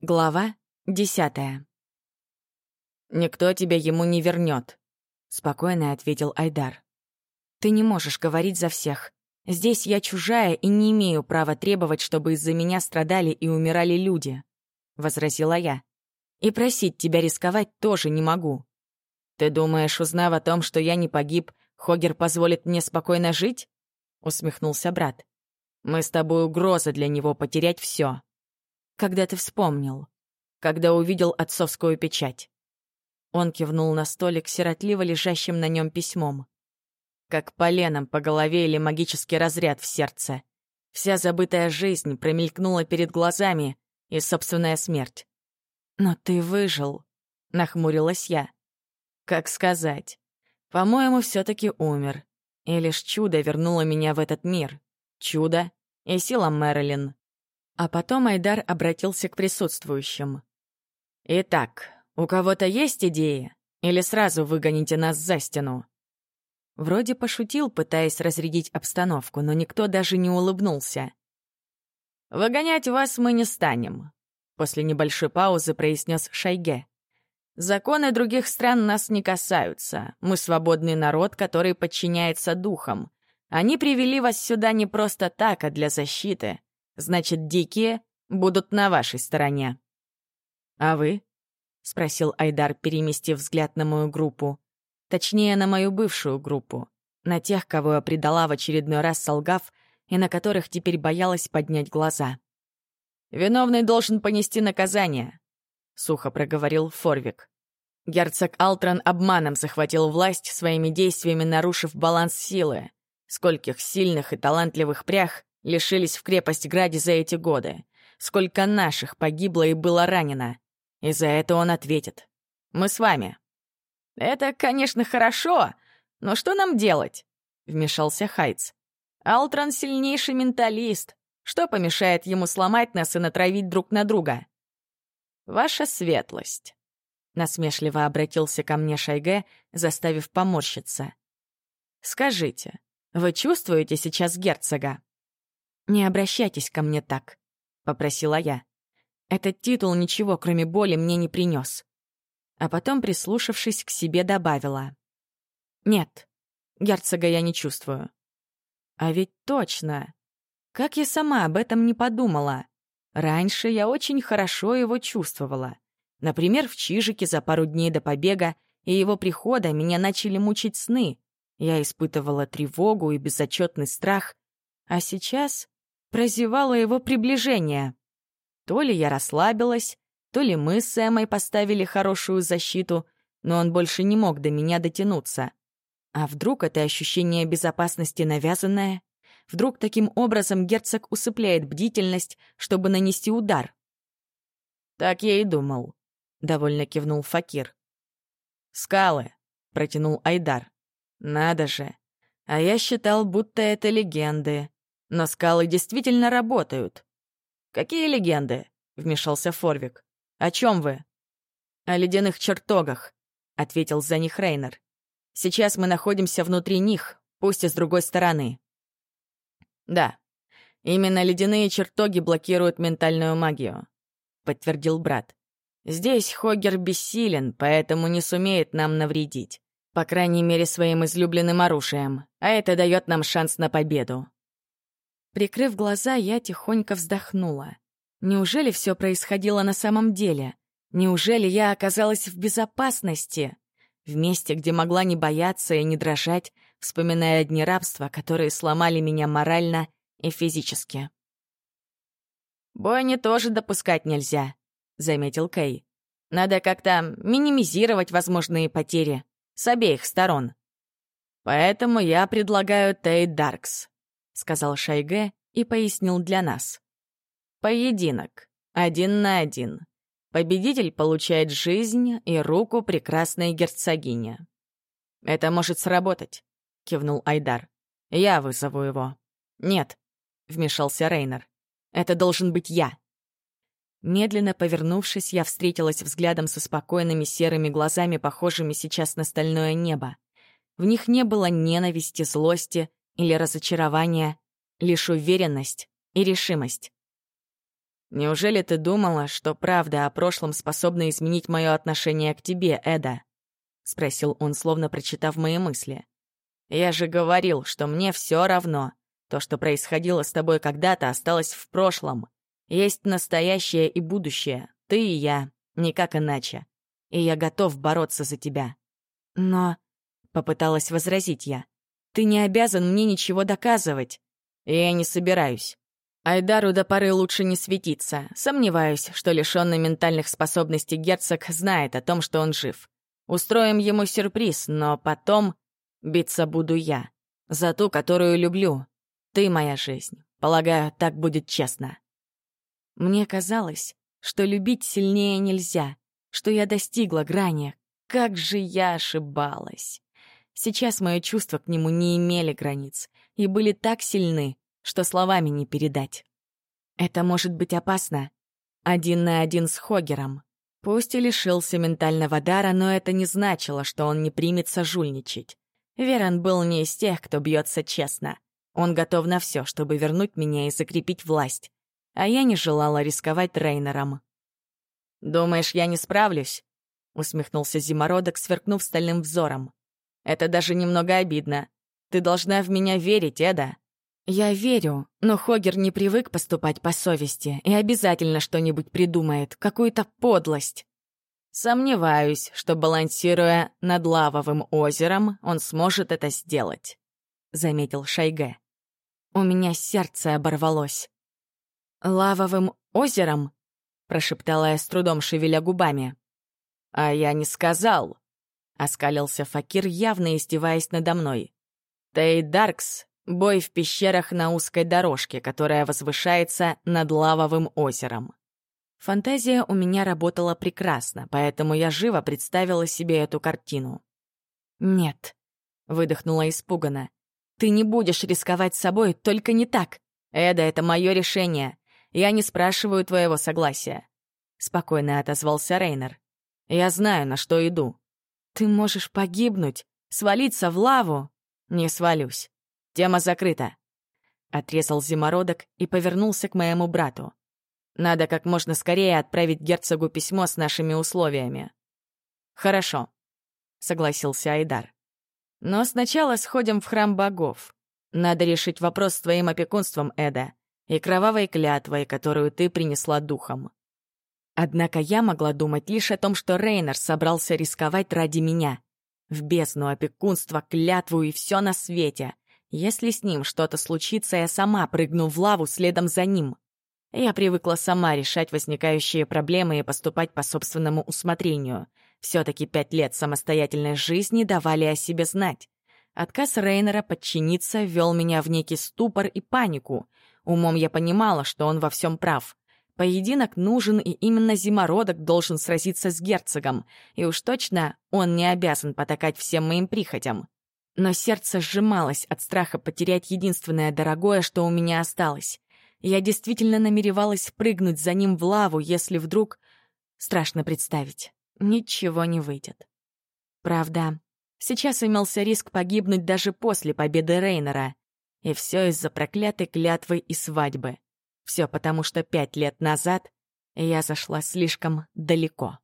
Глава десятая. «Никто тебя ему не вернет», — спокойно ответил Айдар. «Ты не можешь говорить за всех. Здесь я чужая и не имею права требовать, чтобы из-за меня страдали и умирали люди», — возразила я. «И просить тебя рисковать тоже не могу. Ты думаешь, узнав о том, что я не погиб, Хогер позволит мне спокойно жить?» — усмехнулся брат. «Мы с тобой угроза для него потерять все когда ты вспомнил, когда увидел отцовскую печать. Он кивнул на столик, сиротливо лежащим на нем письмом. Как поленом по голове или магический разряд в сердце. Вся забытая жизнь промелькнула перед глазами, и собственная смерть. «Но ты выжил», — нахмурилась я. «Как сказать? По-моему, все таки умер. И лишь чудо вернуло меня в этот мир. Чудо и сила Мэрилин. А потом Айдар обратился к присутствующим. «Итак, у кого-то есть идеи? Или сразу выгоните нас за стену?» Вроде пошутил, пытаясь разрядить обстановку, но никто даже не улыбнулся. «Выгонять вас мы не станем», — после небольшой паузы произнес Шайге. «Законы других стран нас не касаются. Мы свободный народ, который подчиняется духам. Они привели вас сюда не просто так, а для защиты. Значит, дикие будут на вашей стороне. А вы? спросил Айдар, переместив взгляд на мою группу. Точнее, на мою бывшую группу. На тех, кого я предала в очередной раз солгав, и на которых теперь боялась поднять глаза. «Виновный должен понести наказание», — сухо проговорил Форвик. Герцог Алтрон обманом захватил власть, своими действиями нарушив баланс силы. Скольких сильных и талантливых прях лишились в крепость-граде за эти годы. Сколько наших погибло и было ранено. И за это он ответит. Мы с вами. Это, конечно, хорошо, но что нам делать? Вмешался Хайтс. Алтрон сильнейший менталист. Что помешает ему сломать нас и натравить друг на друга? Ваша светлость. Насмешливо обратился ко мне Шайге, заставив поморщиться. «Скажите, вы чувствуете сейчас герцога?» «Не обращайтесь ко мне так», — попросила я. Этот титул ничего, кроме боли, мне не принес. А потом, прислушавшись к себе, добавила. «Нет, герцога я не чувствую». А ведь точно. Как я сама об этом не подумала. Раньше я очень хорошо его чувствовала. Например, в Чижике за пару дней до побега и его прихода меня начали мучить сны. Я испытывала тревогу и безотчетный страх. А сейчас прозевала его приближение. То ли я расслабилась, то ли мы с Эмой поставили хорошую защиту, но он больше не мог до меня дотянуться. А вдруг это ощущение безопасности навязанное? Вдруг таким образом герцог усыпляет бдительность, чтобы нанести удар? «Так я и думал», — довольно кивнул Факир. «Скалы», — протянул Айдар. «Надо же. А я считал, будто это легенды. Но скалы действительно работают. «Какие легенды?» — вмешался Форвик. «О чем вы?» «О ледяных чертогах», — ответил за них Рейнер. «Сейчас мы находимся внутри них, пусть и с другой стороны». «Да, именно ледяные чертоги блокируют ментальную магию», — подтвердил брат. «Здесь Хоггер бессилен, поэтому не сумеет нам навредить. По крайней мере, своим излюбленным оружием, а это дает нам шанс на победу». Прикрыв глаза, я тихонько вздохнула. Неужели все происходило на самом деле? Неужели я оказалась в безопасности? В месте, где могла не бояться и не дрожать, вспоминая дни рабства, которые сломали меня морально и физически. «Бойни тоже допускать нельзя», — заметил Кей. «Надо как-то минимизировать возможные потери с обеих сторон. Поэтому я предлагаю Тейт Даркс сказал Шайге и пояснил для нас. Поединок. Один на один. Победитель получает жизнь и руку прекрасной герцогини. «Это может сработать», — кивнул Айдар. «Я вызову его». «Нет», — вмешался Рейнер. «Это должен быть я». Медленно повернувшись, я встретилась взглядом со спокойными серыми глазами, похожими сейчас на стальное небо. В них не было ненависти, злости или разочарования, лишь уверенность и решимость. Неужели ты думала, что правда о прошлом способна изменить мое отношение к тебе, Эда?» — спросил он, словно прочитав мои мысли. «Я же говорил, что мне все равно. То, что происходило с тобой когда-то, осталось в прошлом. Есть настоящее и будущее. Ты и я. Никак иначе. И я готов бороться за тебя. Но... Попыталась возразить я. Ты не обязан мне ничего доказывать. И я не собираюсь. Айдару до поры лучше не светиться. Сомневаюсь, что лишённый ментальных способностей герцог знает о том, что он жив. Устроим ему сюрприз, но потом биться буду я. За ту, которую люблю. Ты моя жизнь. Полагаю, так будет честно. Мне казалось, что любить сильнее нельзя, что я достигла грани. Как же я ошибалась. Сейчас мои чувства к нему не имели границ и были так сильны, что словами не передать. Это может быть опасно. Один на один с Хогером. Пусть и лишился ментального дара, но это не значило, что он не примется жульничать. Верон был не из тех, кто бьется честно. Он готов на все, чтобы вернуть меня и закрепить власть а я не желала рисковать Рейнером. «Думаешь, я не справлюсь?» — усмехнулся Зимородок, сверкнув стальным взором. «Это даже немного обидно. Ты должна в меня верить, Эда». «Я верю, но Хогер не привык поступать по совести и обязательно что-нибудь придумает, какую-то подлость». «Сомневаюсь, что, балансируя над лавовым озером, он сможет это сделать», — заметил Шайге. У меня сердце оборвалось. «Лавовым озером?» — прошептала я с трудом, шевеля губами. «А я не сказал», — оскалился Факир, явно издеваясь надо мной. «Тей Даркс — бой в пещерах на узкой дорожке, которая возвышается над лавовым озером». Фантазия у меня работала прекрасно, поэтому я живо представила себе эту картину. «Нет», — выдохнула испуганно, — «ты не будешь рисковать собой, только не так. Эда, это мое решение. Я не спрашиваю твоего согласия», — спокойно отозвался Рейнер. «Я знаю, на что иду. Ты можешь погибнуть, свалиться в лаву». «Не свалюсь. Тема закрыта». Отрезал зимородок и повернулся к моему брату. «Надо как можно скорее отправить герцогу письмо с нашими условиями». «Хорошо», — согласился Айдар. «Но сначала сходим в храм богов. Надо решить вопрос с твоим опекунством, Эда и кровавой клятвой, которую ты принесла духом. Однако я могла думать лишь о том, что Рейнер собрался рисковать ради меня. В бездну опекунства, клятву и все на свете. Если с ним что-то случится, я сама прыгну в лаву следом за ним. Я привыкла сама решать возникающие проблемы и поступать по собственному усмотрению. Все-таки пять лет самостоятельной жизни давали о себе знать. Отказ Рейнера подчиниться вел меня в некий ступор и панику. Умом я понимала, что он во всем прав. Поединок нужен, и именно зимородок должен сразиться с герцогом, и уж точно он не обязан потакать всем моим прихотям. Но сердце сжималось от страха потерять единственное дорогое, что у меня осталось. Я действительно намеревалась прыгнуть за ним в лаву, если вдруг... Страшно представить. Ничего не выйдет. Правда, сейчас имелся риск погибнуть даже после победы Рейнера. И все из-за проклятой клятвы и свадьбы. Все потому, что пять лет назад я зашла слишком далеко.